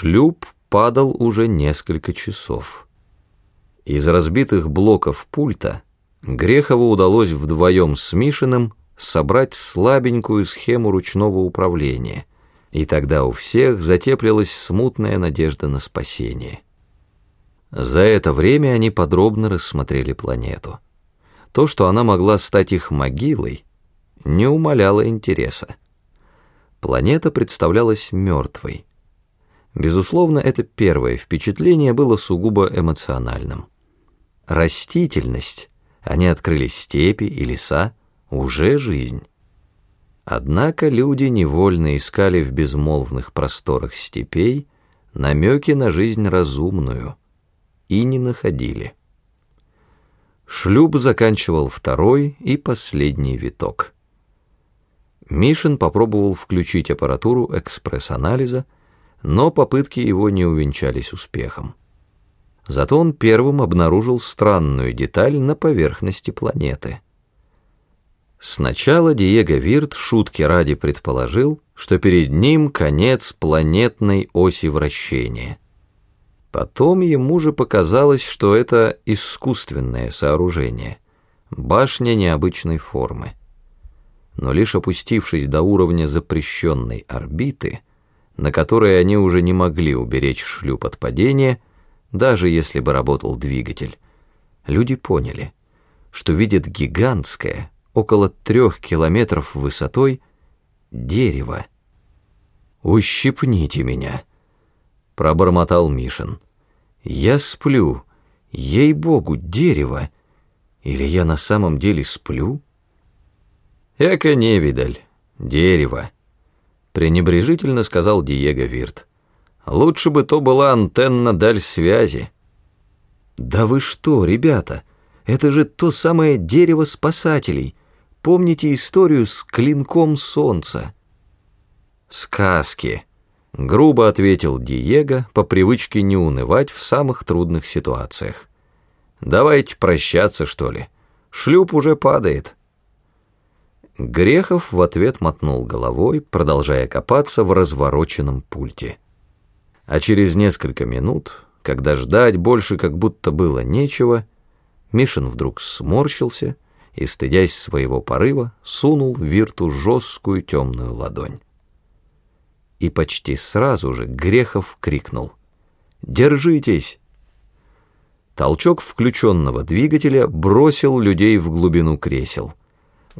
Шлюп падал уже несколько часов. Из разбитых блоков пульта Грехову удалось вдвоем с Мишиным собрать слабенькую схему ручного управления, и тогда у всех затеплилась смутная надежда на спасение. За это время они подробно рассмотрели планету. То, что она могла стать их могилой, не умаляло интереса. Планета представлялась мертвой. Безусловно, это первое впечатление было сугубо эмоциональным. Растительность, они открыли степи и леса, уже жизнь. Однако люди невольно искали в безмолвных просторах степей намеки на жизнь разумную и не находили. Шлюп заканчивал второй и последний виток. Мишин попробовал включить аппаратуру экспресс-анализа, но попытки его не увенчались успехом. Зато он первым обнаружил странную деталь на поверхности планеты. Сначала Диего Вирт шутки ради предположил, что перед ним конец планетной оси вращения. Потом ему же показалось, что это искусственное сооружение, башня необычной формы. Но лишь опустившись до уровня запрещенной орбиты, на которой они уже не могли уберечь шлюп от падения, даже если бы работал двигатель, люди поняли, что видят гигантское, около трех километров высотой, дерево. «Ущипните меня», — пробормотал Мишин. «Я сплю, ей-богу, дерево. Или я на самом деле сплю?» «Эко невидаль, дерево», — пренебрежительно сказал Диего Вирт. «Лучше бы то была антенна даль связи». «Да вы что, ребята, это же то самое дерево спасателей. Помните историю с клинком солнца?» «Сказки», — грубо ответил Диего, по привычке не унывать в самых трудных ситуациях. «Давайте прощаться, что ли. Шлюп уже падает». Грехов в ответ мотнул головой, продолжая копаться в развороченном пульте. А через несколько минут, когда ждать больше как будто было нечего, Мишин вдруг сморщился и, стыдясь своего порыва, сунул Вирту жесткую темную ладонь. И почти сразу же Грехов крикнул «Держитесь!». Толчок включенного двигателя бросил людей в глубину кресел —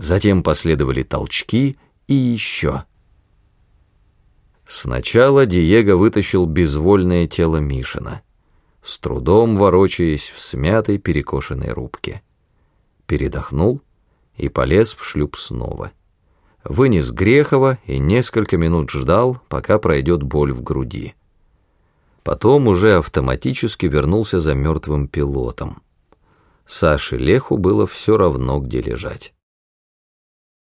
Затем последовали толчки и еще. Сначала Диего вытащил безвольное тело Мишина, с трудом ворочаясь в смятой перекошенной рубке. Передохнул и полез в шлюп снова. Вынес Грехова и несколько минут ждал, пока пройдет боль в груди. Потом уже автоматически вернулся за мертвым пилотом. Саше Леху было все равно, где лежать.